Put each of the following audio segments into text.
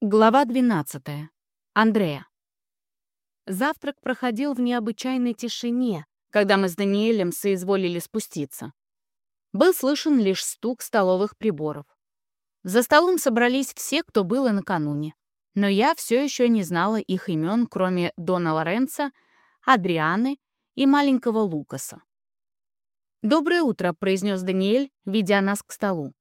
Глава 12. Андрея. Завтрак проходил в необычайной тишине, когда мы с Даниэлем соизволили спуститься. Был слышен лишь стук столовых приборов. За столом собрались все, кто был и накануне. Но я все еще не знала их имен, кроме Дона Лоренца, Адрианы и маленького Лукаса. «Доброе утро», — произнес Даниэль, ведя нас к столу.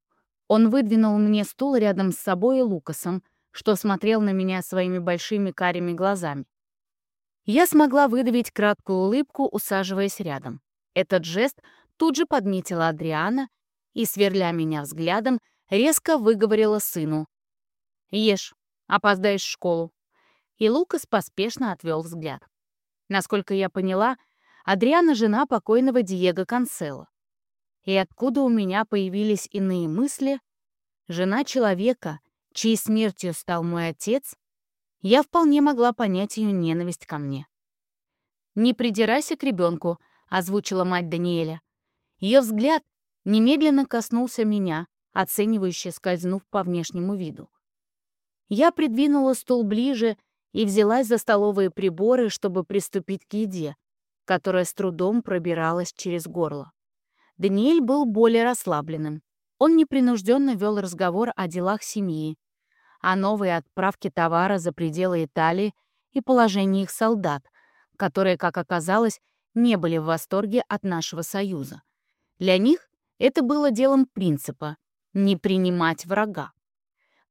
Он выдвинул мне стул рядом с собой и Лукасом — что смотрел на меня своими большими карими глазами. Я смогла выдавить краткую улыбку, усаживаясь рядом. Этот жест тут же подметила Адриана и, сверля меня взглядом, резко выговорила сыну. «Ешь, опоздаешь в школу». И Лукас поспешно отвел взгляд. Насколько я поняла, Адриана — жена покойного Диего Канцело. И откуда у меня появились иные мысли? Жена человека, чьей смертью стал мой отец, я вполне могла понять ее ненависть ко мне. «Не придирайся к ребенку», — озвучила мать Даниэля. Ее взгляд немедленно коснулся меня, оценивающе скользнув по внешнему виду. Я придвинула стул ближе и взялась за столовые приборы, чтобы приступить к еде, которая с трудом пробиралась через горло. Даниэль был более расслабленным. Он непринужденно вел разговор о делах семьи, о новой отправке товара за пределы Италии и положении их солдат, которые, как оказалось, не были в восторге от нашего союза. Для них это было делом принципа — не принимать врага.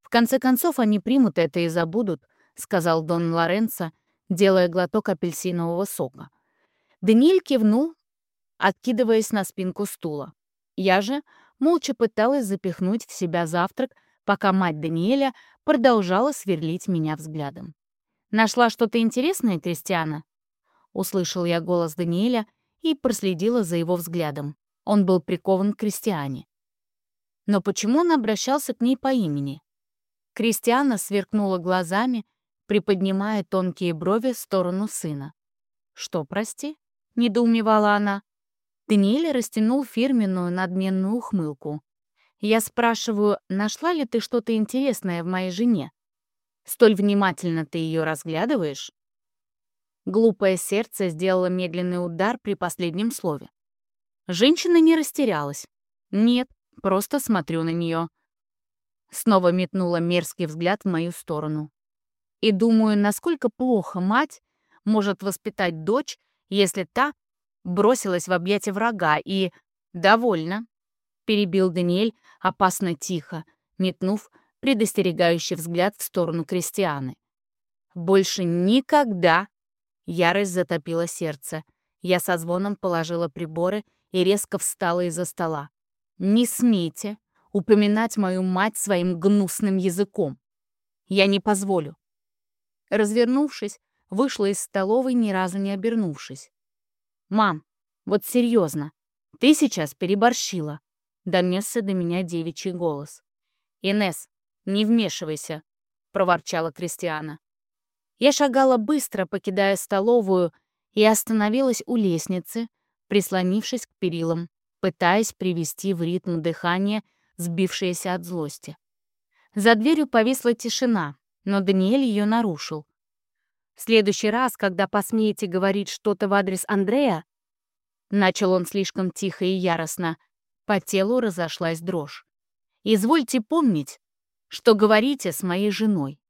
«В конце концов, они примут это и забудут», — сказал Дон Лоренцо, делая глоток апельсинового сока. Даниэль кивнул, откидываясь на спинку стула. Я же молча пыталась запихнуть в себя завтрак, пока мать Даниэля продолжала сверлить меня взглядом. «Нашла что-то интересное, Кристиана?» Услышал я голос Даниэля и проследила за его взглядом. Он был прикован к Кристиане. Но почему он обращался к ней по имени? Кристиана сверкнула глазами, приподнимая тонкие брови в сторону сына. «Что, прости?» — недоумевала она. Даниэль растянул фирменную надменную ухмылку. Я спрашиваю, нашла ли ты что-то интересное в моей жене? Столь внимательно ты ее разглядываешь? Глупое сердце сделало медленный удар при последнем слове. Женщина не растерялась. Нет, просто смотрю на нее. Снова метнула мерзкий взгляд в мою сторону. И думаю, насколько плохо мать может воспитать дочь, если та бросилась в объятия врага и... довольна перебил Даниэль опасно тихо, метнув предостерегающий взгляд в сторону Кристианы. «Больше никогда!» Ярость затопила сердце. Я со звоном положила приборы и резко встала из-за стола. «Не смейте упоминать мою мать своим гнусным языком. Я не позволю». Развернувшись, вышла из столовой, ни разу не обернувшись. «Мам, вот серьезно, ты сейчас переборщила донесся до меня девичий голос. «Инесс, не вмешивайся», — проворчала Кристиана. Я шагала быстро, покидая столовую, и остановилась у лестницы, прислонившись к перилам, пытаясь привести в ритм дыхание, сбившееся от злости. За дверью повисла тишина, но Даниэль ее нарушил. «В следующий раз, когда посмеете говорить что-то в адрес Андрея...» Начал он слишком тихо и яростно, по телу разошлась дрожь. «Извольте помнить, что говорите с моей женой.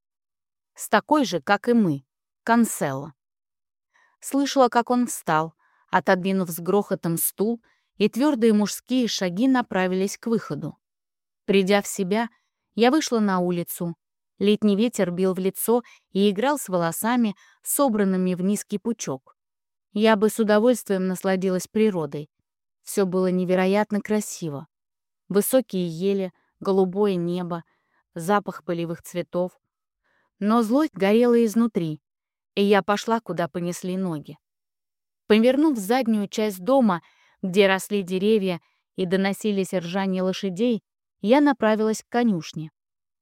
С такой же, как и мы, Канцело». Слышала, как он встал, отодвинув с грохотом стул, и твердые мужские шаги направились к выходу. Придя в себя, я вышла на улицу. Летний ветер бил в лицо и играл с волосами, собранными в низкий пучок. Я бы с удовольствием насладилась природой, все было невероятно красиво. Высокие ели, голубое небо, запах полевых цветов. Но злость горела изнутри, и я пошла, куда понесли ноги. Повернув в заднюю часть дома, где росли деревья и доносились ржание лошадей, я направилась к конюшне.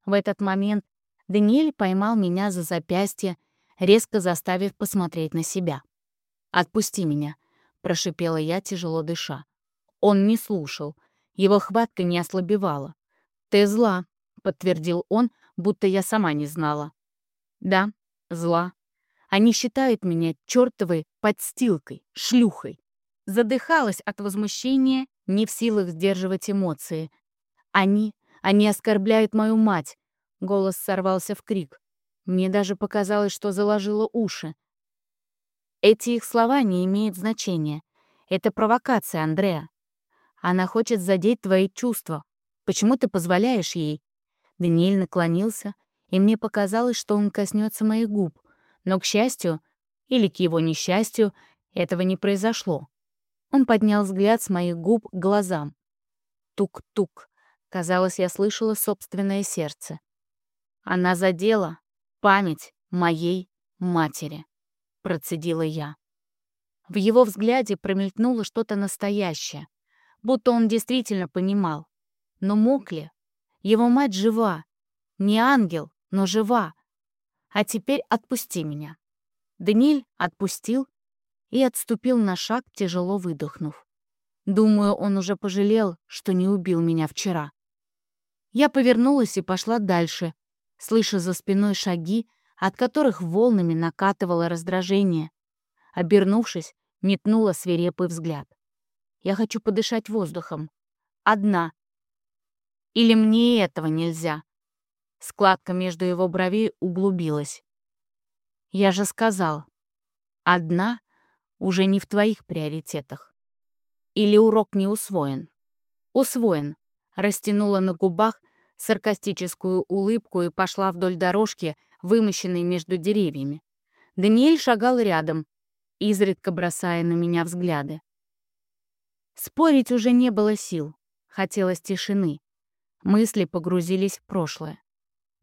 В этот момент Даниэль поймал меня за запястье, резко заставив посмотреть на себя. «Отпусти меня», — прошипела я, тяжело дыша. Он не слушал. Его хватка не ослабевала. «Ты зла», — подтвердил он, будто я сама не знала. Да, зла. Они считают меня чертовой подстилкой, шлюхой. Задыхалась от возмущения, не в силах сдерживать эмоции. Они, они оскорбляют мою мать. Голос сорвался в крик. Мне даже показалось, что заложило уши. Эти их слова не имеют значения. Это провокация, Андреа. Она хочет задеть твои чувства. Почему ты позволяешь ей? Даниэль наклонился, и мне показалось, что он коснется моих губ. Но, к счастью, или к его несчастью, этого не произошло. Он поднял взгляд с моих губ к глазам. Тук-тук. Казалось, я слышала собственное сердце. Она задела память моей матери, процедила я. В его взгляде промелькнуло что-то настоящее, будто он действительно понимал. Но мог ли? Его мать жива. Не ангел, но жива. А теперь отпусти меня. Даниэль отпустил и отступил на шаг, тяжело выдохнув. Думаю, он уже пожалел, что не убил меня вчера. Я повернулась и пошла дальше, слыша за спиной шаги, от которых волнами накатывало раздражение. Обернувшись, метнула свирепый взгляд. Я хочу подышать воздухом. Одна. Или мне этого нельзя? Складка между его бровей углубилась. Я же сказал, одна уже не в твоих приоритетах. Или урок не усвоен? Усвоен. Растянула на губах саркастическую улыбку и пошла вдоль дорожки, вымощенной между деревьями. Даниэль шагал рядом, изредка бросая на меня взгляды. Спорить уже не было сил, хотелось тишины. Мысли погрузились в прошлое.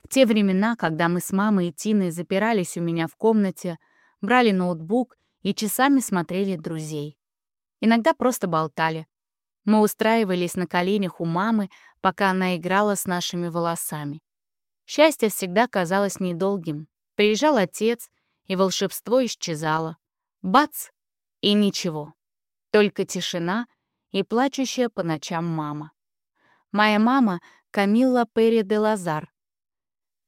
В те времена, когда мы с мамой и Тиной запирались у меня в комнате, брали ноутбук и часами смотрели друзей. Иногда просто болтали. Мы устраивались на коленях у мамы, пока она играла с нашими волосами. Счастье всегда казалось недолгим. Приезжал отец, и волшебство исчезало. Бац! И ничего. Только тишина и плачущая по ночам мама. Моя мама — Камилла Перри де Лазар,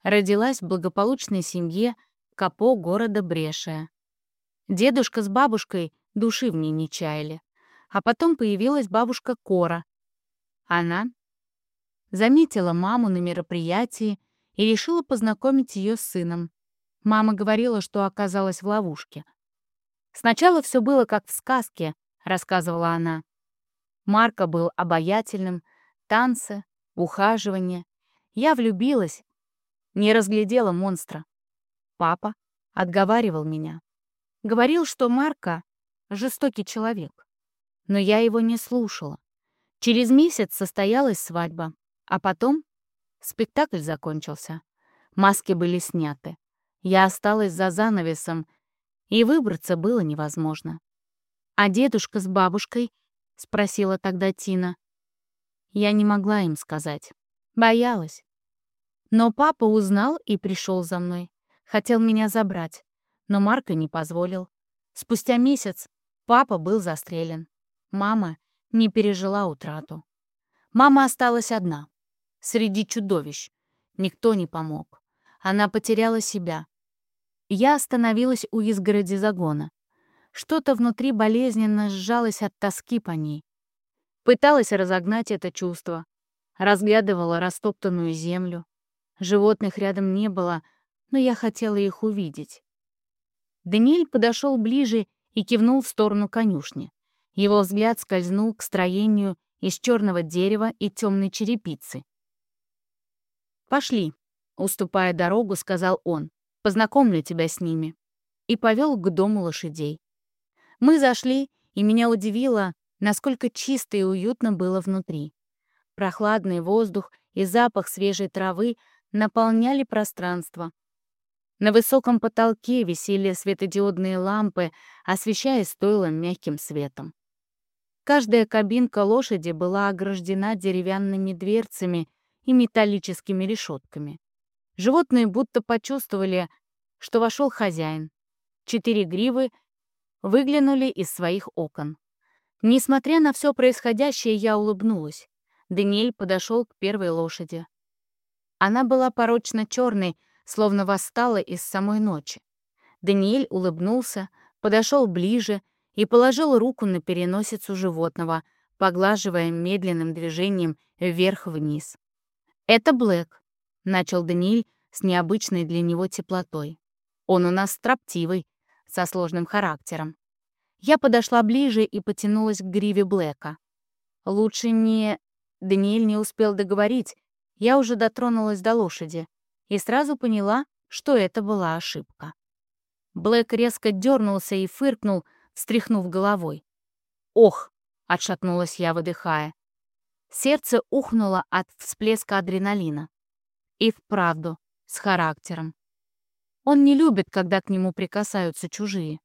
Родилась в благополучной семье Капо города Брешия. Дедушка с бабушкой души в ней не чаяли. А потом появилась бабушка Кора. Она заметила маму на мероприятии и решила познакомить ее с сыном. Мама говорила, что оказалась в ловушке. «Сначала все было как в сказке», — рассказывала она. Марка был обаятельным, танцы, ухаживание. Я влюбилась, не разглядела монстра. Папа отговаривал меня. Говорил, что Марка — жестокий человек. Но я его не слушала. Через месяц состоялась свадьба, а потом спектакль закончился. Маски были сняты. Я осталась за занавесом, и выбраться было невозможно. «А дедушка с бабушкой?» — спросила тогда Тина. Я не могла им сказать. Боялась. Но папа узнал и пришел за мной. Хотел меня забрать, но Марка не позволил. Спустя месяц папа был застрелен. Мама не пережила утрату. Мама осталась одна, среди чудовищ. Никто не помог. Она потеряла себя. Я остановилась у изгороди загона. Что-то внутри болезненно сжалось от тоски по ней. Пыталась разогнать это чувство. Разглядывала растоптанную землю. Животных рядом не было, но я хотела их увидеть. Даниэль подошел ближе и кивнул в сторону конюшни. Его взгляд скользнул к строению из черного дерева и темной черепицы. «Пошли», — уступая дорогу, сказал он. «Познакомлю тебя с ними». И повел к дому лошадей. Мы зашли, и меня удивило, насколько чисто и уютно было внутри. Прохладный воздух и запах свежей травы наполняли пространство. На высоком потолке висели светодиодные лампы, освещая стойло мягким светом. Каждая кабинка лошади была ограждена деревянными дверцами и металлическими решетками. Животные будто почувствовали, что вошел хозяин. Четыре гривы выглянули из своих окон. Несмотря на все происходящее, я улыбнулась. Даниэль подошел к первой лошади. Она была порочно черной, словно восстала из самой ночи. Даниэль улыбнулся, подошел ближе и положил руку на переносицу животного, поглаживая медленным движением вверх-вниз. «Это Блэк», — начал Даниэль с необычной для него теплотой. «Он у нас строптивый, со сложным характером». Я подошла ближе и потянулась к гриве Блэка. «Лучше не...» Даниэль не успел договорить, я уже дотронулась до лошади и сразу поняла, что это была ошибка. Блэк резко дернулся и фыркнул, встряхнув головой. «Ох!» — отшатнулась я, выдыхая. Сердце ухнуло от всплеска адреналина. И вправду, с характером. Он не любит, когда к нему прикасаются чужие.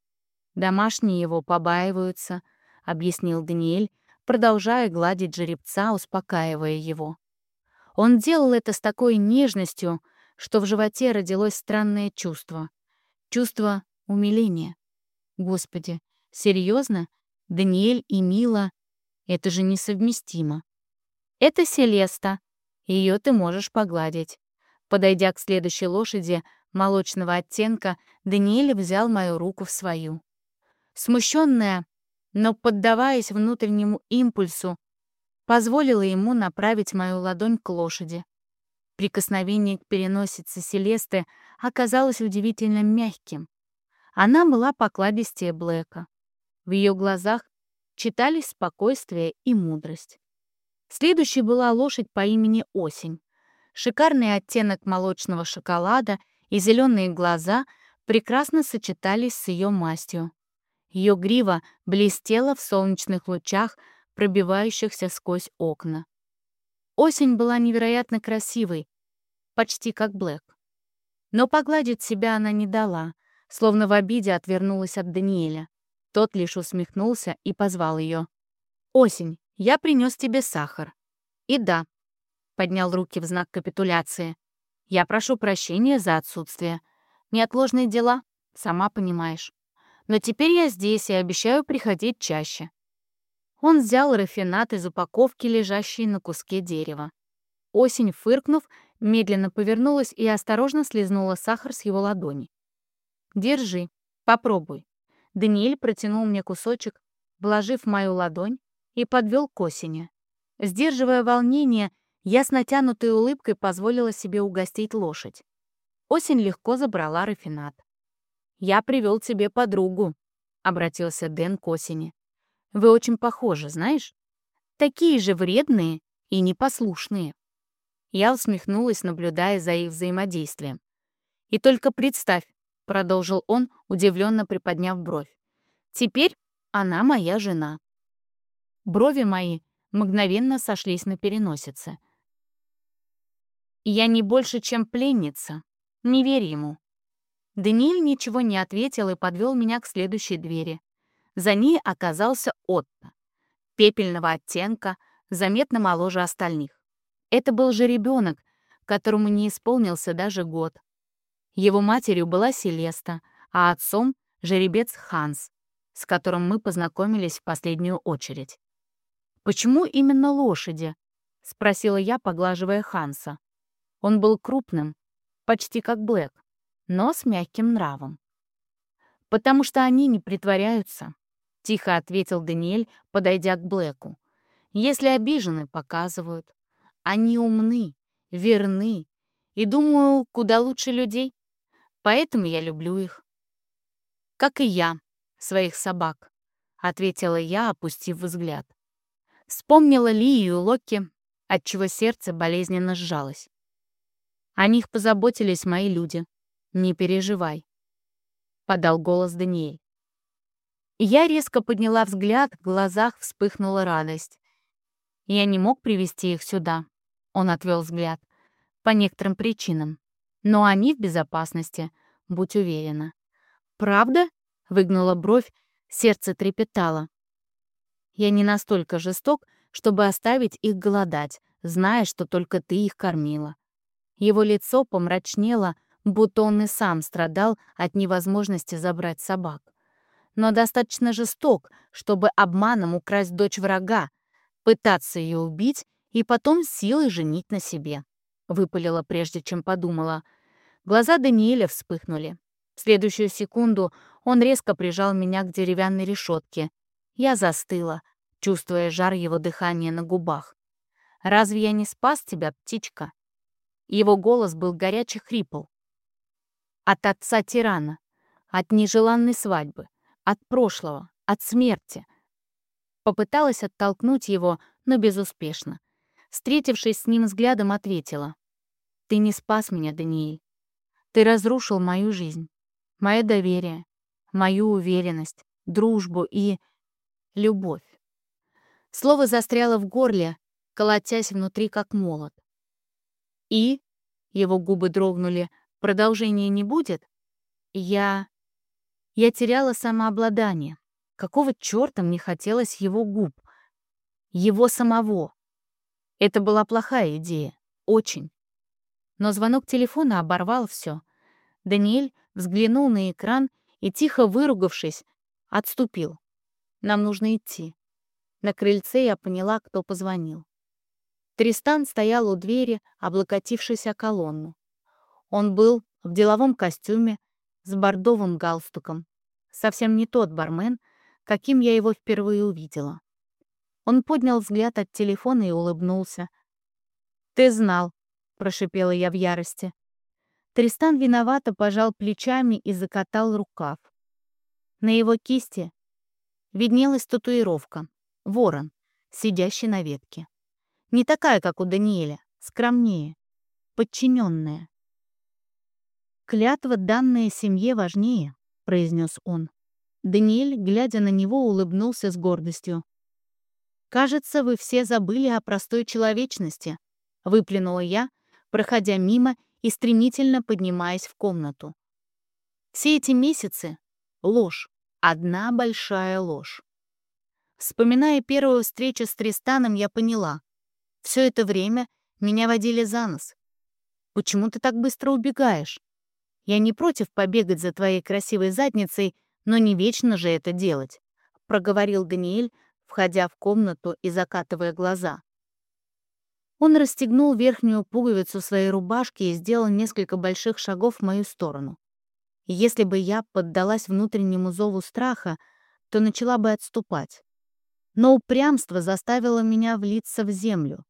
Домашние его побаиваются, — объяснил Даниэль, продолжая гладить жеребца, успокаивая его. Он делал это с такой нежностью, что в животе родилось странное чувство. Чувство умиления. Господи, серьезно? Даниэль и Мила — это же несовместимо. Это Селеста. Ее ты можешь погладить. Подойдя к следующей лошади молочного оттенка, Даниэль взял мою руку в свою. Смущенная, но поддаваясь внутреннему импульсу, позволила ему направить мою ладонь к лошади. Прикосновение к переносице Селесты оказалось удивительно мягким. Она была покладистее Блэка. В ее глазах читались спокойствие и мудрость. Следующей была лошадь по имени Осень. Шикарный оттенок молочного шоколада и зеленые глаза прекрасно сочетались с ее мастью. Ее грива блестела в солнечных лучах, пробивающихся сквозь окна. Осень была невероятно красивой, почти как Блэк. Но погладить себя она не дала, словно в обиде отвернулась от Даниэля. Тот лишь усмехнулся и позвал ее. «Осень, я принес тебе сахар». «И да», — поднял руки в знак капитуляции. «Я прошу прощения за отсутствие. Неотложные дела, сама понимаешь. Но теперь я здесь и обещаю приходить чаще. Он взял рафинат из упаковки, лежащей на куске дерева. Осень, фыркнув, медленно повернулась и осторожно слезнула сахар с его ладони. «Держи, попробуй». Даниэль протянул мне кусочек, вложив мою ладонь, и подвел к осени. Сдерживая волнение, я с натянутой улыбкой позволила себе угостить лошадь. Осень легко забрала рафинат. «Я привел тебе подругу», — обратился Дэн к осени. Вы очень похожи, знаешь? Такие же вредные и непослушные». Я усмехнулась, наблюдая за их взаимодействием. «И только представь», — продолжил он, удивленно приподняв бровь, «теперь она моя жена». Брови мои мгновенно сошлись на переносице. «Я не больше, чем пленница. Не верь ему». Даниэль ничего не ответил и подвел меня к следующей двери. За ней оказался Отто, пепельного оттенка, заметно моложе остальных. Это был же ребенок, которому не исполнился даже год. Его матерью была Селеста, а отцом — жеребец Ханс, с которым мы познакомились в последнюю очередь. «Почему именно лошади?» — спросила я, поглаживая Ханса. Он был крупным, почти как Блэк, но с мягким нравом. «Потому что они не притворяются, — тихо ответил Даниэль, подойдя к Блэку. «Если обижены, показывают. Они умны, верны и, думаю, куда лучше людей. Поэтому я люблю их». «Как и я, своих собак», — ответила я, опустив взгляд. Вспомнила Лию и Локи, отчего сердце болезненно сжалось. О них позаботились мои люди. Не переживай, — подал голос Даниэль. Я резко подняла взгляд, в глазах вспыхнула радость. Я не мог привести их сюда. Он отвел взгляд. По некоторым причинам. Но они в безопасности, будь уверена. «Правда?» — выгнула бровь, сердце трепетало. «Я не настолько жесток, чтобы оставить их голодать, зная, что только ты их кормила». Его лицо помрачнело, будто он и сам страдал от невозможности забрать собак но достаточно жесток, чтобы обманом украсть дочь врага, пытаться ее убить и потом силой женить на себе. выпалила, прежде чем подумала. Глаза Даниэля вспыхнули. В следующую секунду он резко прижал меня к деревянной решетке. Я застыла, чувствуя жар его дыхания на губах. «Разве я не спас тебя, птичка?» Его голос был горячий хрипл. От отца тирана, от нежеланной свадьбы, от прошлого, от смерти. Попыталась оттолкнуть его, но безуспешно. Встретившись с ним взглядом, ответила. «Ты не спас меня, Даниэль. Ты разрушил мою жизнь, мое доверие, мою уверенность, дружбу и любовь. Слово застряло в горле, колотясь внутри как молот. И, его губы дрогнули, продолжения не будет? Я... Я теряла самообладание. Какого черта мне хотелось его губ? Его самого. Это была плохая идея. Очень. Но звонок телефона оборвал все. Даниэль взглянул на экран и, тихо выругавшись, отступил. Нам нужно идти. На крыльце я поняла, кто позвонил. Тристан стоял у двери, облокотившись о колонну. Он был в деловом костюме с бордовым галстуком. Совсем не тот бармен, каким я его впервые увидела. Он поднял взгляд от телефона и улыбнулся. «Ты знал», — прошипела я в ярости. Тристан виновато пожал плечами и закатал рукав. На его кисти виднелась татуировка — ворон, сидящий на ветке. Не такая, как у Даниэля, скромнее, подчиненная. «Клятва, данная семье, важнее», — произнес он. Даниэль, глядя на него, улыбнулся с гордостью. «Кажется, вы все забыли о простой человечности», — выплюнула я, проходя мимо и стремительно поднимаясь в комнату. Все эти месяцы — ложь. Одна большая ложь. Вспоминая первую встречу с Тристаном, я поняла. Все это время меня водили за нос. Почему ты так быстро убегаешь? Я не против побегать за твоей красивой задницей, но не вечно же это делать, проговорил Даниэль, входя в комнату и закатывая глаза. Он расстегнул верхнюю пуговицу своей рубашки и сделал несколько больших шагов в мою сторону. Если бы я поддалась внутреннему зову страха, то начала бы отступать. Но упрямство заставило меня влиться в землю,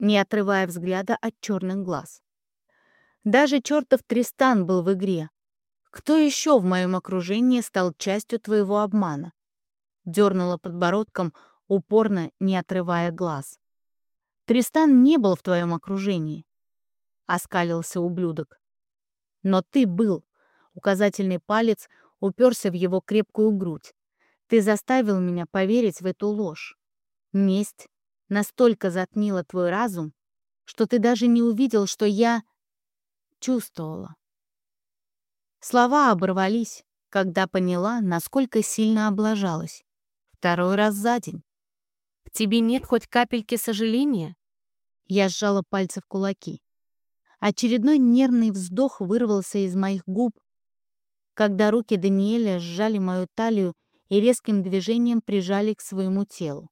не отрывая взгляда от черных глаз. Даже чертов Тристан был в игре. Кто еще в моем окружении стал частью твоего обмана? Дернула подбородком, упорно не отрывая глаз. Тристан не был в твоем окружении. Оскалился ублюдок. Но ты был. Указательный палец уперся в его крепкую грудь. Ты заставил меня поверить в эту ложь. Месть настолько затмила твой разум, что ты даже не увидел, что я чувствовала. Слова оборвались, когда поняла, насколько сильно облажалась. Второй раз за день. «В тебе нет хоть капельки сожаления?» Я сжала пальцы в кулаки. Очередной нервный вздох вырвался из моих губ, когда руки Даниэля сжали мою талию и резким движением прижали к своему телу.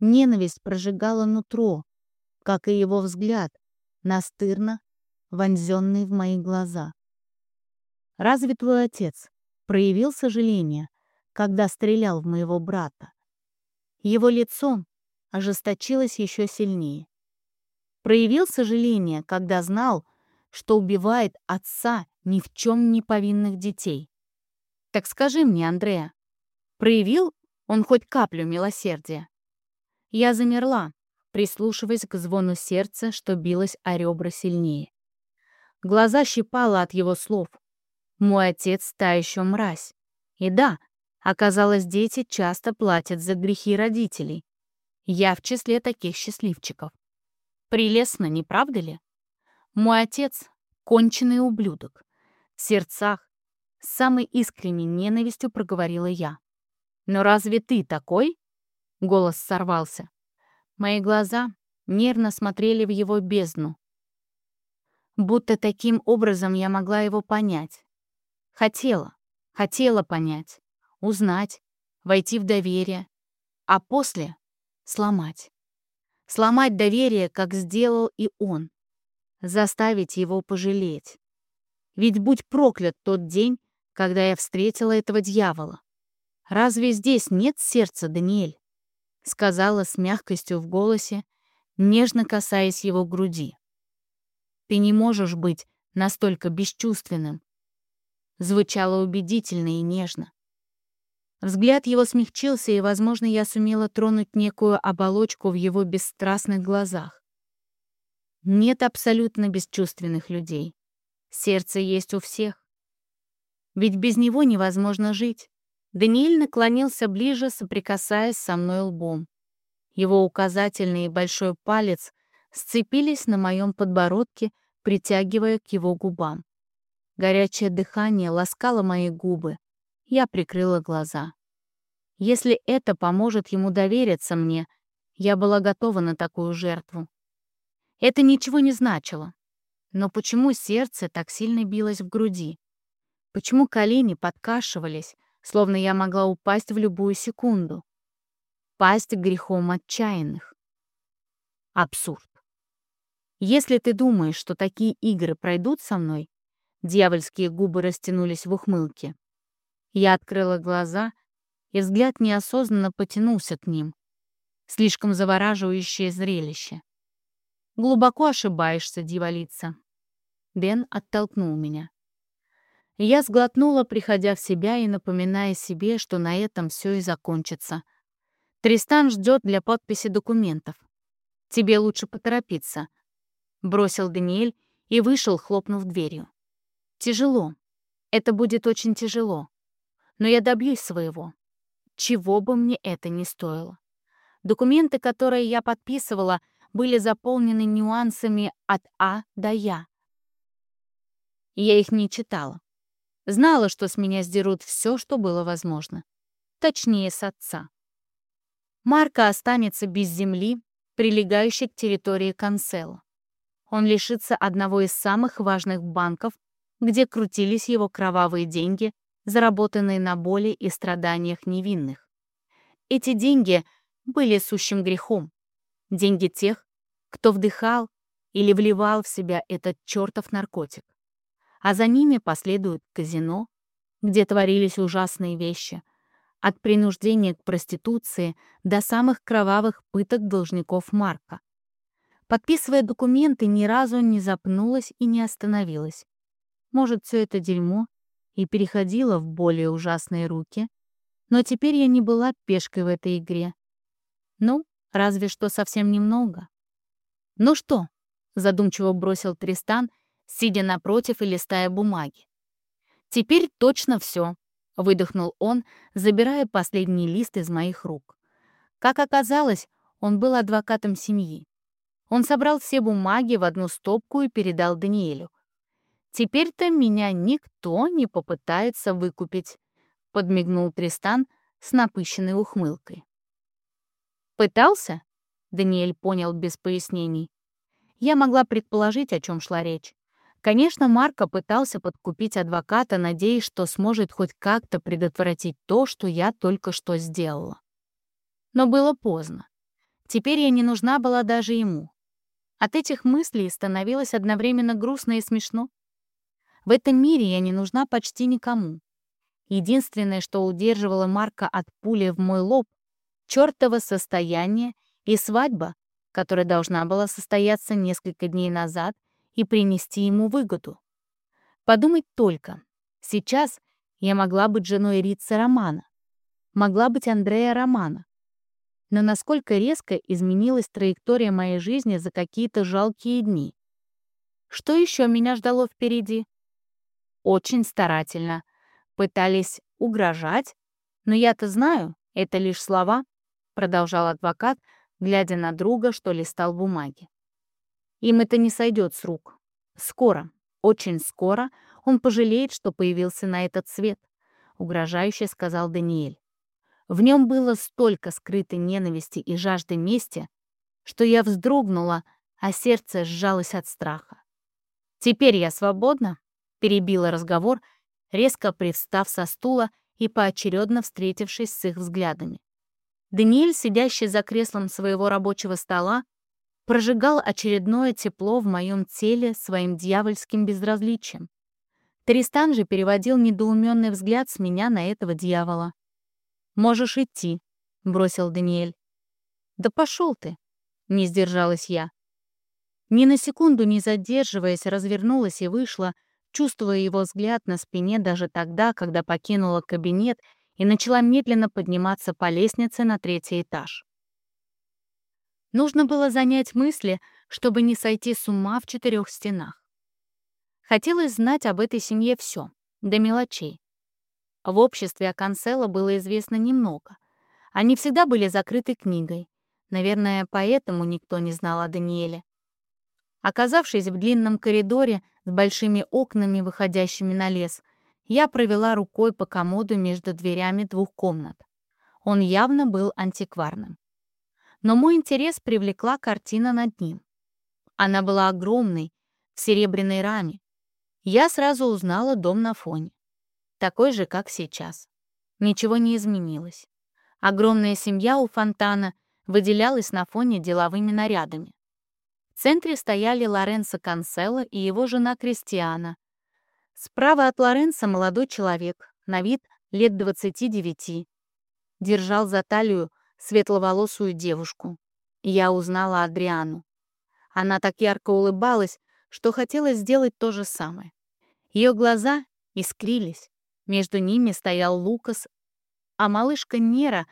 Ненависть прожигала нутро, как и его взгляд, настырно вонзенный в мои глаза. «Разве твой отец проявил сожаление, когда стрелял в моего брата?» Его лицо ожесточилось еще сильнее. Проявил сожаление, когда знал, что убивает отца ни в чем не повинных детей. Так скажи мне, Андреа, проявил он хоть каплю милосердия? Я замерла, прислушиваясь к звону сердца, что билось о ребра сильнее. Глаза щипало от его слов. Мой отец та еще мразь. И да, оказалось, дети часто платят за грехи родителей. Я в числе таких счастливчиков. Прелестно, не правда ли? Мой отец — конченый ублюдок. В сердцах с самой искренней ненавистью проговорила я. «Но разве ты такой?» Голос сорвался. Мои глаза нервно смотрели в его бездну. Будто таким образом я могла его понять. Хотела, хотела понять, узнать, войти в доверие, а после — сломать. Сломать доверие, как сделал и он. заставить его пожалеть. Ведь будь проклят тот день, когда я встретила этого дьявола. «Разве здесь нет сердца, Даниэль?» — сказала с мягкостью в голосе, нежно касаясь его груди. «Ты не можешь быть настолько бесчувственным», — звучало убедительно и нежно. Взгляд его смягчился, и, возможно, я сумела тронуть некую оболочку в его бесстрастных глазах. Нет абсолютно бесчувственных людей. Сердце есть у всех. Ведь без него невозможно жить. Даниэль наклонился ближе, соприкасаясь со мной лбом. Его указательный и большой палец сцепились на моем подбородке, притягивая к его губам. Горячее дыхание ласкало мои губы. Я прикрыла глаза. Если это поможет ему довериться мне, я была готова на такую жертву. Это ничего не значило. Но почему сердце так сильно билось в груди? Почему колени подкашивались, словно я могла упасть в любую секунду. Пасть грехом отчаянных. Абсурд. Если ты думаешь, что такие игры пройдут со мной, дьявольские губы растянулись в ухмылке. Я открыла глаза, и взгляд неосознанно потянулся к ним. Слишком завораживающее зрелище. Глубоко ошибаешься, дьяволица. Дэн оттолкнул меня. Я сглотнула, приходя в себя и напоминая себе, что на этом все и закончится. Тристан ждет для подписи документов. Тебе лучше поторопиться. Бросил Даниэль и вышел, хлопнув дверью. Тяжело. Это будет очень тяжело. Но я добьюсь своего. Чего бы мне это ни стоило. Документы, которые я подписывала, были заполнены нюансами от А до Я. Я их не читала. Знала, что с меня сдерут все, что было возможно. Точнее, с отца. Марка останется без земли, прилегающей к территории Канцела. Он лишится одного из самых важных банков, где крутились его кровавые деньги, заработанные на боли и страданиях невинных. Эти деньги были сущим грехом. Деньги тех, кто вдыхал или вливал в себя этот чертов наркотик а за ними последует казино, где творились ужасные вещи, от принуждения к проституции до самых кровавых пыток должников Марка. Подписывая документы, ни разу не запнулась и не остановилась. Может, все это дерьмо и переходило в более ужасные руки, но теперь я не была пешкой в этой игре. Ну, разве что совсем немного. «Ну что?» — задумчиво бросил Тристан сидя напротив и листая бумаги. «Теперь точно все», — выдохнул он, забирая последний лист из моих рук. Как оказалось, он был адвокатом семьи. Он собрал все бумаги в одну стопку и передал Даниэлю. «Теперь-то меня никто не попытается выкупить», — подмигнул Тристан с напыщенной ухмылкой. «Пытался?» — Даниэль понял без пояснений. Я могла предположить, о чем шла речь. Конечно, Марко пытался подкупить адвоката, надеясь, что сможет хоть как-то предотвратить то, что я только что сделала. Но было поздно. Теперь я не нужна была даже ему. От этих мыслей становилось одновременно грустно и смешно. В этом мире я не нужна почти никому. Единственное, что удерживало Марка от пули в мой лоб — чертово состояние и свадьба, которая должна была состояться несколько дней назад — и принести ему выгоду. Подумать только, сейчас я могла быть женой Рица Романа, могла быть Андрея Романа. Но насколько резко изменилась траектория моей жизни за какие-то жалкие дни. Что еще меня ждало впереди? Очень старательно. Пытались угрожать, но я-то знаю, это лишь слова, продолжал адвокат, глядя на друга, что листал бумаги. Им это не сойдет с рук. Скоро, очень скоро он пожалеет, что появился на этот свет, угрожающе сказал Даниэль. В нем было столько скрытой ненависти и жажды мести, что я вздрогнула, а сердце сжалось от страха. «Теперь я свободна?» — перебила разговор, резко привстав со стула и поочередно встретившись с их взглядами. Даниэль, сидящий за креслом своего рабочего стола, прожигал очередное тепло в моем теле своим дьявольским безразличием. Тристан же переводил недоуменный взгляд с меня на этого дьявола. «Можешь идти», — бросил Даниэль. «Да пошел ты», — не сдержалась я. Ни на секунду не задерживаясь, развернулась и вышла, чувствуя его взгляд на спине даже тогда, когда покинула кабинет и начала медленно подниматься по лестнице на третий этаж. Нужно было занять мысли, чтобы не сойти с ума в четырех стенах. Хотелось знать об этой семье все, до мелочей. В обществе о Канцело было известно немного. Они всегда были закрытой книгой. Наверное, поэтому никто не знал о Даниэле. Оказавшись в длинном коридоре с большими окнами, выходящими на лес, я провела рукой по комоду между дверями двух комнат. Он явно был антикварным но мой интерес привлекла картина над ним. Она была огромной, в серебряной раме. Я сразу узнала дом на фоне. Такой же, как сейчас. Ничего не изменилось. Огромная семья у фонтана выделялась на фоне деловыми нарядами. В центре стояли Лоренцо Канцело и его жена Кристиана. Справа от Лоренцо молодой человек, на вид лет 29. Держал за талию светловолосую девушку. Я узнала Адриану. Она так ярко улыбалась, что хотела сделать то же самое. Ее глаза искрились. Между ними стоял Лукас, а малышка Нера,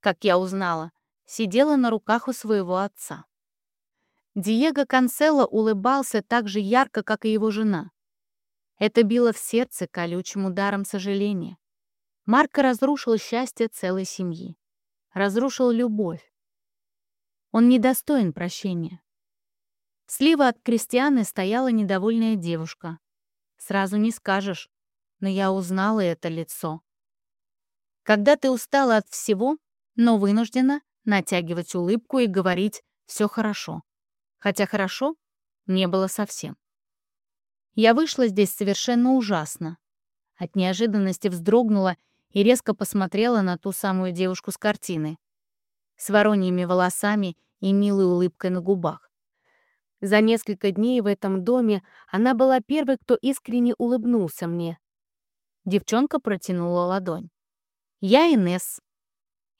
как я узнала, сидела на руках у своего отца. Диего Канцело улыбался так же ярко, как и его жена. Это било в сердце колючим ударом сожаления. Марко разрушил счастье целой семьи разрушил любовь. Он недостоин прощения. Слива от крестьяны стояла недовольная девушка. Сразу не скажешь, но я узнала это лицо. Когда ты устала от всего, но вынуждена натягивать улыбку и говорить «все хорошо». Хотя хорошо не было совсем. Я вышла здесь совершенно ужасно. От неожиданности вздрогнула и резко посмотрела на ту самую девушку с картины. С вороньими волосами и милой улыбкой на губах. За несколько дней в этом доме она была первой, кто искренне улыбнулся мне. Девчонка протянула ладонь. «Я Инесс».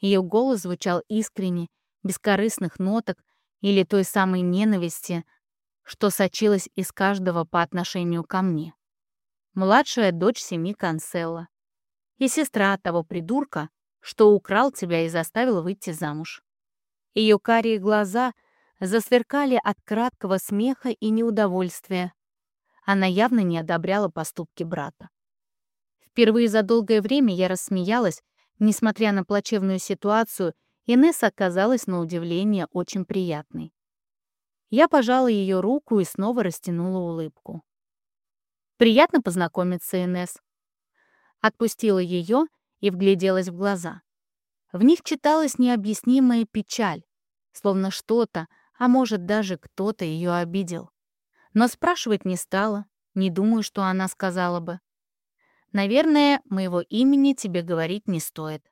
Ее голос звучал искренне, без корыстных ноток или той самой ненависти, что сочилась из каждого по отношению ко мне. Младшая дочь семьи Канцелла и сестра того придурка, что украл тебя и заставил выйти замуж. Ее карие глаза засверкали от краткого смеха и неудовольствия. Она явно не одобряла поступки брата. Впервые за долгое время я рассмеялась, несмотря на плачевную ситуацию, Инесса оказалась на удивление очень приятной. Я пожала ее руку и снова растянула улыбку. «Приятно познакомиться, Инесс», Отпустила ее и вгляделась в глаза. В них читалась необъяснимая печаль, словно что-то, а может даже кто-то ее обидел. Но спрашивать не стала, не думаю, что она сказала бы. Наверное, моего имени тебе говорить не стоит.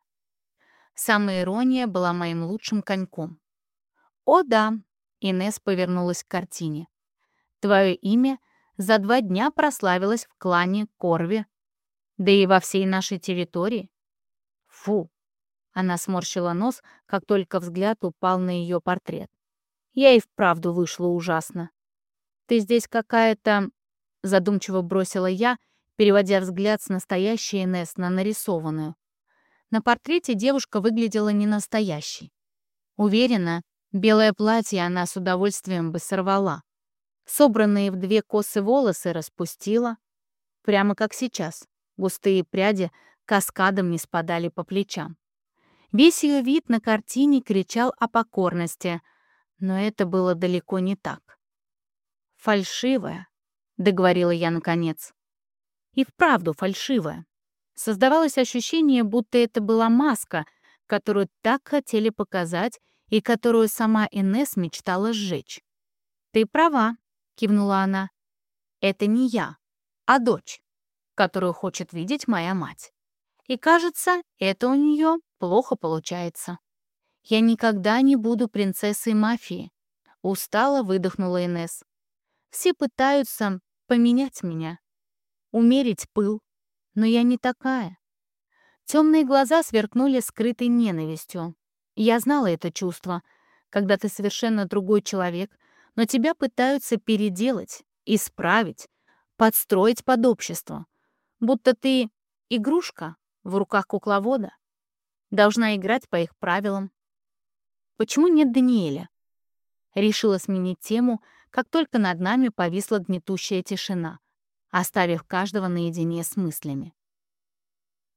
Самая ирония была моим лучшим коньком. «О да», — Инес повернулась к картине. «Твое имя за два дня прославилось в клане Корви да и во всей нашей территории. Фу! Она сморщила нос, как только взгляд упал на ее портрет. Я и вправду вышла ужасно. Ты здесь какая-то... Задумчиво бросила я, переводя взгляд с настоящей Инесс на нарисованную. На портрете девушка выглядела не настоящей. Уверена, белое платье она с удовольствием бы сорвала. Собранные в две косы волосы распустила, прямо как сейчас. Густые пряди каскадом не спадали по плечам. Весь ее вид на картине кричал о покорности, но это было далеко не так. «Фальшивая», — договорила я наконец. И вправду фальшивая. Создавалось ощущение, будто это была маска, которую так хотели показать и которую сама Инес мечтала сжечь. «Ты права», — кивнула она. «Это не я, а дочь» которую хочет видеть моя мать. И кажется, это у нее плохо получается. Я никогда не буду принцессой мафии. Устало выдохнула Инес. Все пытаются поменять меня, умерить пыл, но я не такая. Темные глаза сверкнули скрытой ненавистью. Я знала это чувство, когда ты совершенно другой человек, но тебя пытаются переделать, исправить, подстроить под общество. Будто ты игрушка в руках кукловода. Должна играть по их правилам. Почему нет Даниэля? Решила сменить тему, как только над нами повисла гнетущая тишина, оставив каждого наедине с мыслями.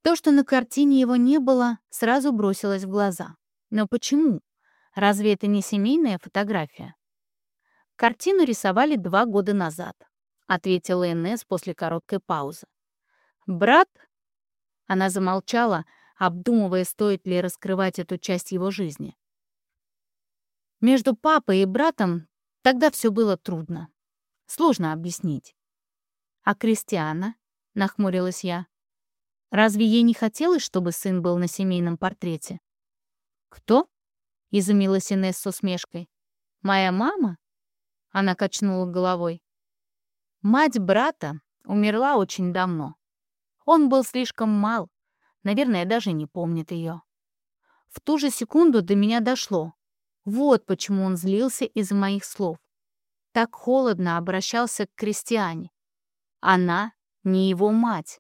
То, что на картине его не было, сразу бросилось в глаза. Но почему? Разве это не семейная фотография? Картину рисовали два года назад, ответила Инесс после короткой паузы. Брат? Она замолчала, обдумывая, стоит ли раскрывать эту часть его жизни. Между папой и братом тогда все было трудно. Сложно объяснить. «А Кристиана?» — нахмурилась я. «Разве ей не хотелось, чтобы сын был на семейном портрете?» «Кто?» — изумилась Инесс с усмешкой. «Моя мама?» — она качнула головой. «Мать брата умерла очень давно. Он был слишком мал, наверное, даже не помнит ее. В ту же секунду до меня дошло. Вот почему он злился из-за моих слов. Так холодно обращался к крестьяне. Она не его мать.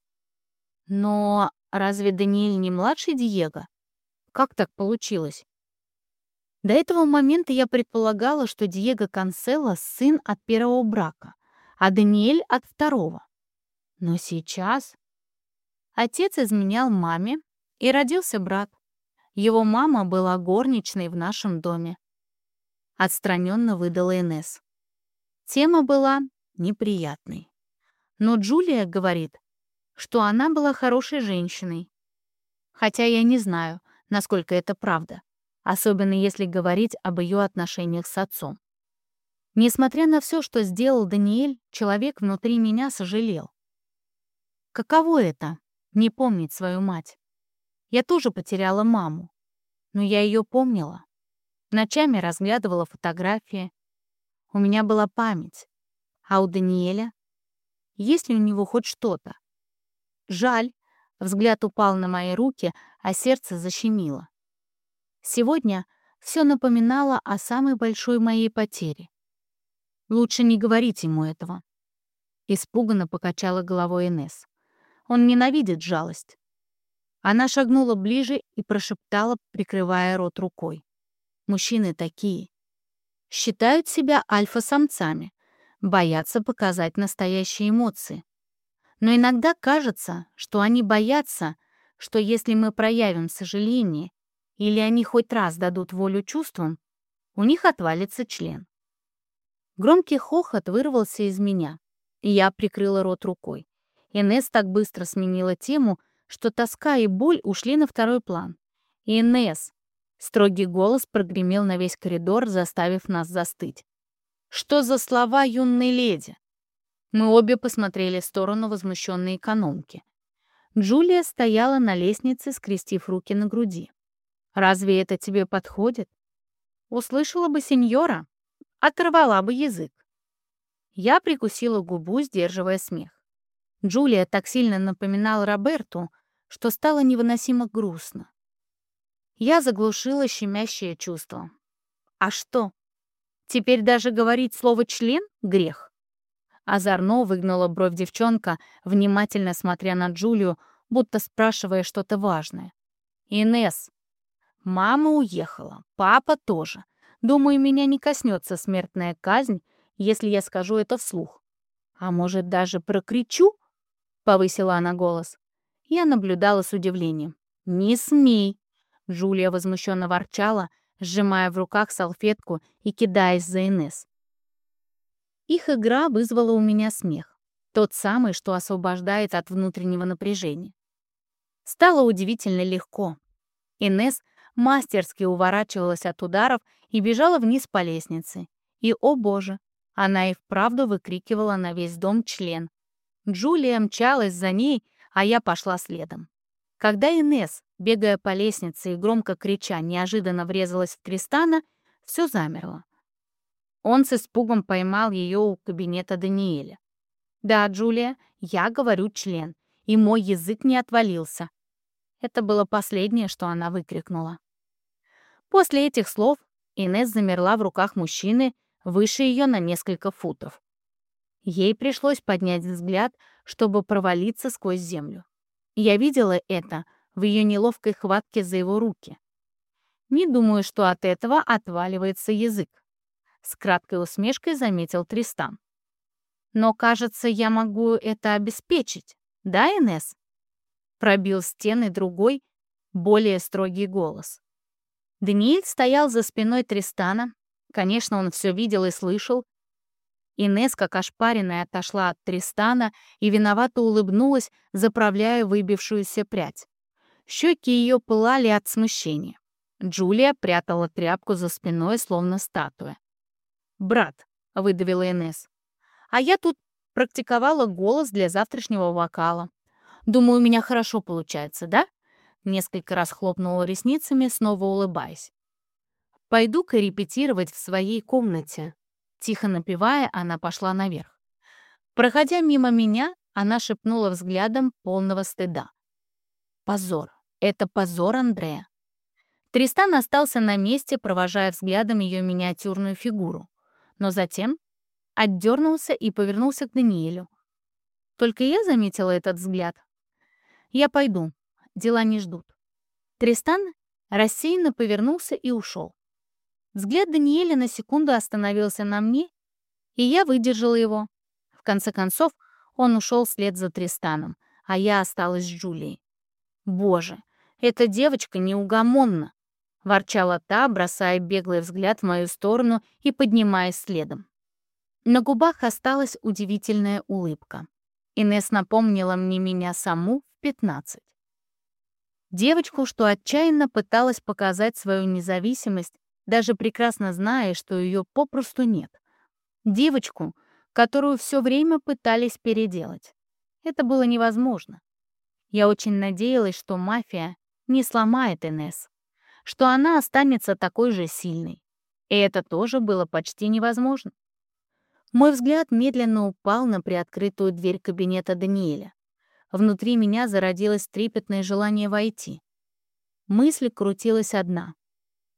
Но разве Даниэль не младший Диего? Как так получилось? До этого момента я предполагала, что Диего Канцело — сын от первого брака, а Даниэль — от второго. Но сейчас отец изменял маме, и родился брат. Его мама была горничной в нашем доме. Отстраненно выдала Инес. Тема была неприятной. Но Джулия говорит, что она была хорошей женщиной. Хотя я не знаю, насколько это правда, особенно если говорить об ее отношениях с отцом. Несмотря на все, что сделал Даниэль, человек внутри меня сожалел. Каково это — не помнить свою мать? Я тоже потеряла маму. Но я ее помнила. Ночами разглядывала фотографии. У меня была память. А у Даниэля? Есть ли у него хоть что-то? Жаль. Взгляд упал на мои руки, а сердце защемило. Сегодня все напоминало о самой большой моей потере. Лучше не говорить ему этого. Испуганно покачала головой Инесс. Он ненавидит жалость. Она шагнула ближе и прошептала, прикрывая рот рукой. Мужчины такие. Считают себя альфа-самцами, боятся показать настоящие эмоции. Но иногда кажется, что они боятся, что если мы проявим сожаление или они хоть раз дадут волю чувствам, у них отвалится член. Громкий хохот вырвался из меня, и я прикрыла рот рукой. Инесс так быстро сменила тему, что тоска и боль ушли на второй план. «Инесс!» — строгий голос прогремел на весь коридор, заставив нас застыть. «Что за слова юной леди?» Мы обе посмотрели в сторону возмущенной экономки. Джулия стояла на лестнице, скрестив руки на груди. «Разве это тебе подходит?» «Услышала бы сеньора, оторвала бы язык». Я прикусила губу, сдерживая смех. Джулия так сильно напоминала Роберту, что стало невыносимо грустно. Я заглушила щемящее чувство. А что? Теперь даже говорить слово «член» — грех. Озорно выгнула бровь девчонка, внимательно смотря на Джулию, будто спрашивая что-то важное. «Инесс, мама уехала, папа тоже. Думаю, меня не коснется смертная казнь, если я скажу это вслух. А может, даже прокричу?» — повысила она голос. Я наблюдала с удивлением. «Не смей!» Джулия возмущенно ворчала, сжимая в руках салфетку и кидаясь за Инесс. Их игра вызвала у меня смех. Тот самый, что освобождает от внутреннего напряжения. Стало удивительно легко. Инесс мастерски уворачивалась от ударов и бежала вниз по лестнице. И, о боже, она и вправду выкрикивала на весь дом член. Джулия мчалась за ней, а я пошла следом. Когда Инес, бегая по лестнице и громко крича, неожиданно врезалась в Тристана, все замерло. Он с испугом поймал ее у кабинета Даниэля. «Да, Джулия, я говорю член, и мой язык не отвалился». Это было последнее, что она выкрикнула. После этих слов Инесс замерла в руках мужчины выше ее на несколько футов. Ей пришлось поднять взгляд, чтобы провалиться сквозь землю. Я видела это в ее неловкой хватке за его руки. Не думаю, что от этого отваливается язык. С краткой усмешкой заметил Тристан. Но, кажется, я могу это обеспечить. Да, Инесс? Пробил стены другой, более строгий голос. Даниэль стоял за спиной Тристана. Конечно, он все видел и слышал. Инесс, как ошпаренная, отошла от Тристана и виновато улыбнулась, заправляя выбившуюся прядь. Щеки ее пылали от смущения. Джулия прятала тряпку за спиной, словно статуя. «Брат», — выдавила Инесс, — «а я тут практиковала голос для завтрашнего вокала. Думаю, у меня хорошо получается, да?» Несколько раз хлопнула ресницами, снова улыбаясь. «Пойду-ка репетировать в своей комнате». Тихо напевая, она пошла наверх. Проходя мимо меня, она шепнула взглядом полного стыда. «Позор! Это позор, Андрея!» Тристан остался на месте, провожая взглядом ее миниатюрную фигуру. Но затем отдернулся и повернулся к Даниэлю. Только я заметила этот взгляд. «Я пойду. Дела не ждут». Тристан рассеянно повернулся и ушел. Взгляд Даниэля на секунду остановился на мне, и я выдержала его. В конце концов, он ушел вслед за Тристаном, а я осталась с Джулией. «Боже, эта девочка неугомонна!» — ворчала та, бросая беглый взгляд в мою сторону и поднимаясь следом. На губах осталась удивительная улыбка. Инесс напомнила мне меня саму в пятнадцать. Девочку, что отчаянно пыталась показать свою независимость даже прекрасно зная, что ее попросту нет. Девочку, которую все время пытались переделать. Это было невозможно. Я очень надеялась, что мафия не сломает Инесс, что она останется такой же сильной. И это тоже было почти невозможно. Мой взгляд медленно упал на приоткрытую дверь кабинета Даниэля. Внутри меня зародилось трепетное желание войти. Мысль крутилась одна.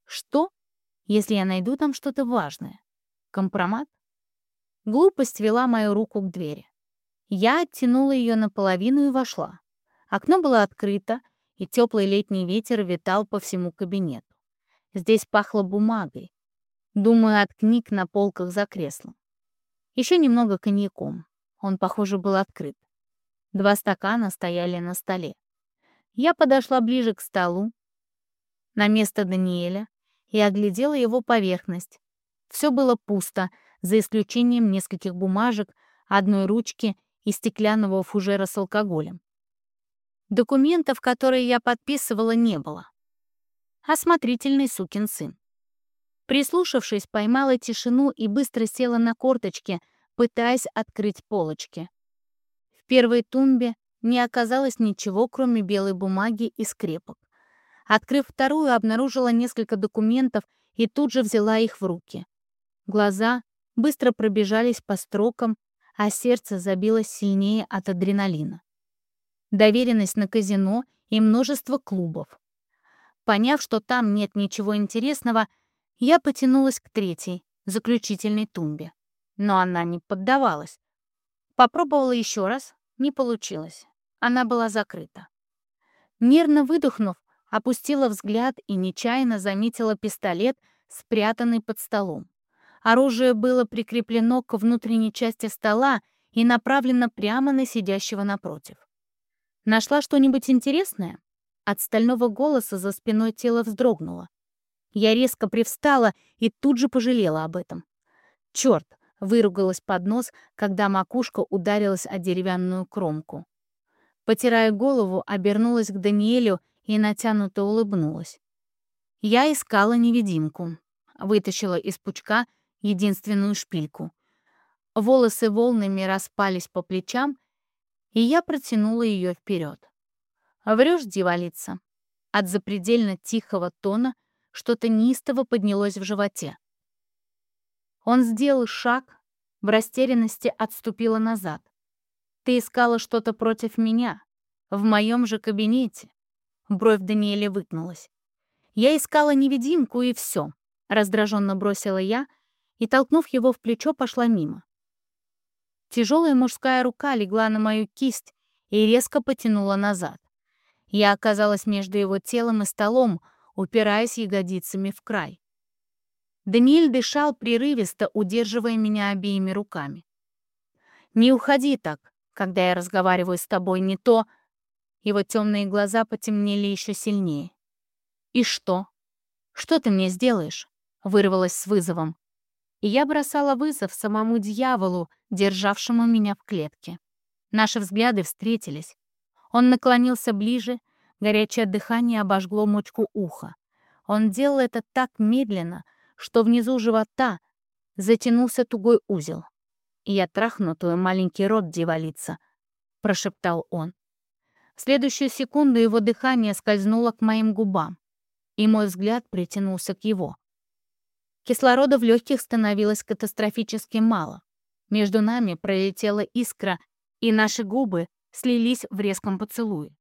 Что, если я найду там что-то важное? Компромат? Глупость вела мою руку к двери. Я оттянула ее наполовину и вошла. Окно было открыто, и теплый летний ветер витал по всему кабинету. Здесь пахло бумагой. Думаю, от книг на полках за креслом. Еще немного коньяком. Он, похоже, был открыт. Два стакана стояли на столе. Я подошла ближе к столу, на место Даниэля, и оглядела его поверхность. Все было пусто, за исключением нескольких бумажек, одной ручки и стеклянного фужера с алкоголем. Документов, которые я подписывала, не было. Осмотрительный сукин сын. Прислушавшись, поймала тишину и быстро села на корточки, пытаясь открыть полочки. В первой тумбе не оказалось ничего, кроме белой бумаги и скрепок. Открыв вторую, обнаружила несколько документов и тут же взяла их в руки. Глаза быстро пробежались по строкам, а сердце забилось сильнее от адреналина. Доверенность на казино и множество клубов. Поняв, что там нет ничего интересного, я потянулась к третьей, заключительной тумбе. Но она не поддавалась. Попробовала еще раз, не получилось. Она была закрыта. Нервно выдохнув, опустила взгляд и нечаянно заметила пистолет, спрятанный под столом. Оружие было прикреплено к внутренней части стола и направлено прямо на сидящего напротив. «Нашла что-нибудь интересное?» От стального голоса за спиной тело вздрогнуло. Я резко привстала и тут же пожалела об этом. «Черт!» — выругалась под нос, когда макушка ударилась о деревянную кромку. Потирая голову, обернулась к Даниэлю и натянуто улыбнулась. Я искала невидимку. Вытащила из пучка единственную шпильку. Волосы волнами распались по плечам, и я протянула ее вперед. Врешь, дьяволица. От запредельно тихого тона что-то неистово поднялось в животе. Он сделал шаг, в растерянности отступила назад. «Ты искала что-то против меня, в моем же кабинете». Бровь Даниэля выгнулась. «Я искала невидимку, и все», — раздраженно бросила я, и, толкнув его в плечо, пошла мимо. Тяжелая мужская рука легла на мою кисть и резко потянула назад. Я оказалась между его телом и столом, упираясь ягодицами в край. Даниэль дышал прерывисто, удерживая меня обеими руками. «Не уходи так, когда я разговариваю с тобой, не то...» Его темные глаза потемнели еще сильнее. «И что? Что ты мне сделаешь?» Вырвалась с вызовом. И я бросала вызов самому дьяволу, державшему меня в клетке. Наши взгляды встретились. Он наклонился ближе, горячее дыхание обожгло мочку уха. Он делал это так медленно, что внизу живота затянулся тугой узел. «Я трахну твой маленький рот, дьяволица», — прошептал он. В следующую секунду его дыхание скользнуло к моим губам, и мой взгляд притянулся к его. Кислорода в легких становилось катастрофически мало. Между нами пролетела искра, и наши губы слились в резком поцелуе.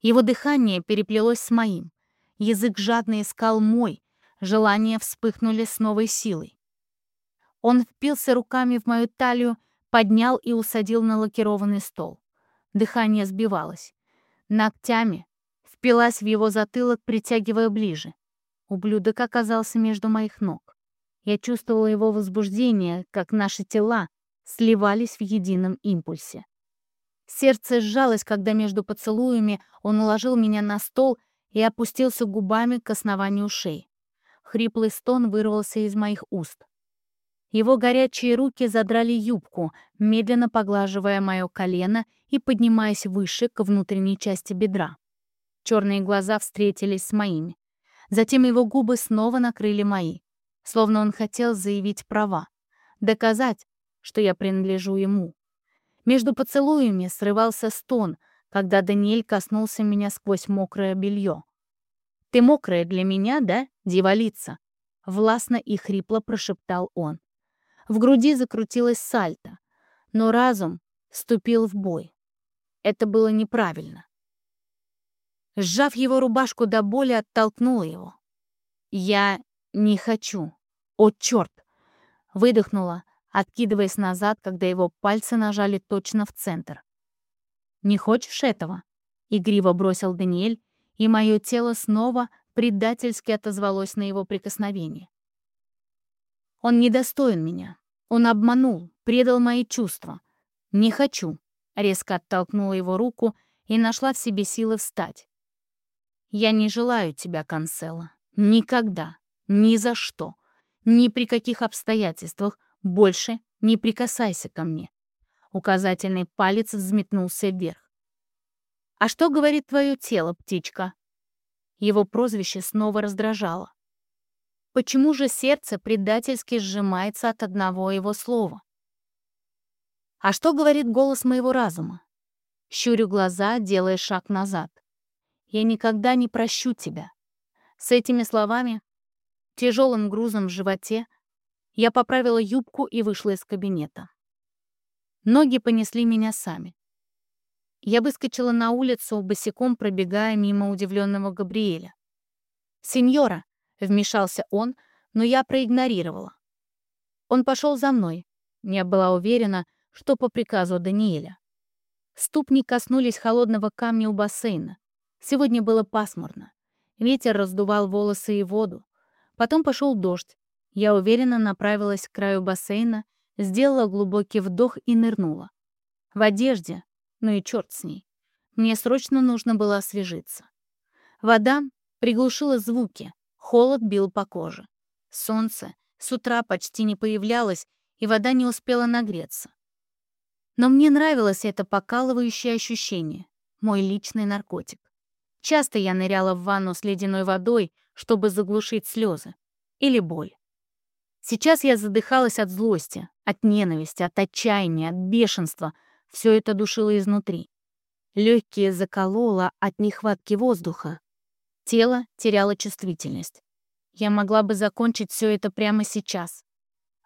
Его дыхание переплелось с моим. Язык жадно искал мой, желания вспыхнули с новой силой. Он впился руками в мою талию, поднял и усадил на лакированный стол. Дыхание сбивалось. Ногтями впилась в его затылок, притягивая ближе. Ублюдок оказался между моих ног. Я чувствовала его возбуждение, как наши тела сливались в едином импульсе. Сердце сжалось, когда между поцелуями он уложил меня на стол и опустился губами к основанию шеи. Хриплый стон вырвался из моих уст. Его горячие руки задрали юбку, медленно поглаживая мое колено и поднимаясь выше к внутренней части бедра. Черные глаза встретились с моими. Затем его губы снова накрыли мои, словно он хотел заявить права, доказать, что я принадлежу ему. Между поцелуями срывался стон, когда Даниэль коснулся меня сквозь мокрое белье. «Ты мокрая для меня, да, дьяволица?» Властно и хрипло прошептал он. В груди закрутилось сальто, но разум вступил в бой. Это было неправильно. Сжав его рубашку до боли, оттолкнула его. «Я не хочу. О, черт!» Выдохнула, откидываясь назад, когда его пальцы нажали точно в центр. «Не хочешь этого?» — игриво бросил Даниэль, и мое тело снова предательски отозвалось на его прикосновение. «Он недостоин меня. Он обманул, предал мои чувства. Не хочу», — резко оттолкнула его руку и нашла в себе силы встать. «Я не желаю тебя, Канцела. Никогда. Ни за что. Ни при каких обстоятельствах больше не прикасайся ко мне». Указательный палец взметнулся вверх. «А что говорит твое тело, птичка?» Его прозвище снова раздражало. Почему же сердце предательски сжимается от одного его слова? А что говорит голос моего разума? Щурю глаза, делая шаг назад. Я никогда не прощу тебя. С этими словами, тяжелым грузом в животе, я поправила юбку и вышла из кабинета. Ноги понесли меня сами. Я выскочила на улицу, босиком пробегая мимо удивленного Габриэля. «Сеньора!» — вмешался он, но я проигнорировала. Он пошел за мной. Я была уверена, что по приказу Даниэля. Ступни коснулись холодного камня у бассейна. Сегодня было пасмурно. Ветер раздувал волосы и воду. Потом пошел дождь. Я уверенно направилась к краю бассейна, сделала глубокий вдох и нырнула. В одежде, ну и черт с ней. Мне срочно нужно было освежиться. Вода приглушила звуки, холод бил по коже. Солнце с утра почти не появлялось, и вода не успела нагреться. Но мне нравилось это покалывающее ощущение, мой личный наркотик. Часто я ныряла в ванну с ледяной водой, чтобы заглушить слезы или боль. Сейчас я задыхалась от злости, от ненависти, от отчаяния, от бешенства. Все это душило изнутри. Легкие закололо от нехватки воздуха. Тело теряло чувствительность. Я могла бы закончить все это прямо сейчас.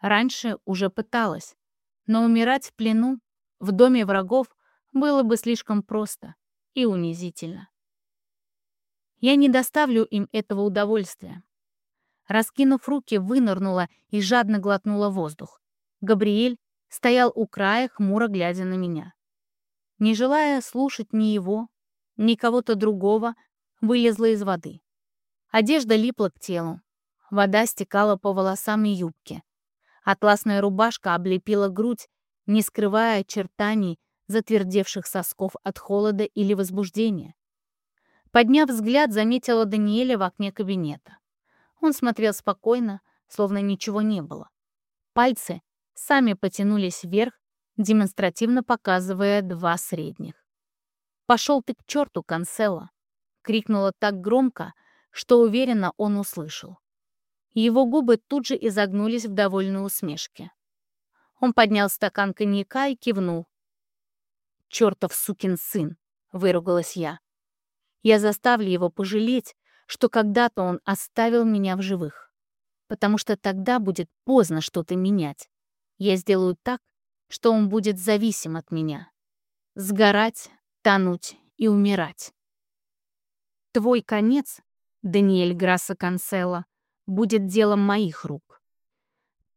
Раньше уже пыталась, но умирать в плену, в доме врагов, было бы слишком просто и унизительно. Я не доставлю им этого удовольствия. Раскинув руки, вынырнула и жадно глотнула воздух. Габриэль стоял у края, хмуро глядя на меня. Не желая слушать ни его, ни кого-то другого, вылезла из воды. Одежда липла к телу. Вода стекала по волосам и юбке. Атласная рубашка облепила грудь, не скрывая очертаний затвердевших сосков от холода или возбуждения. Подняв взгляд, заметила Даниэля в окне кабинета. Он смотрел спокойно, словно ничего не было. Пальцы сами потянулись вверх, демонстративно показывая два средних. «Пошел ты к черту, Канцело!» — крикнула так громко, что уверенно он услышал. Его губы тут же изогнулись в довольной усмешке. Он поднял стакан коньяка и кивнул. «Чертов сукин сын!» — выругалась я. «Я заставлю его пожалеть, что когда-то он оставил меня в живых. Потому что тогда будет поздно что-то менять. Я сделаю так, что он будет зависим от меня. Сгорать, тонуть и умирать. Твой конец, Даниэль Грасса Канцело, будет делом моих рук.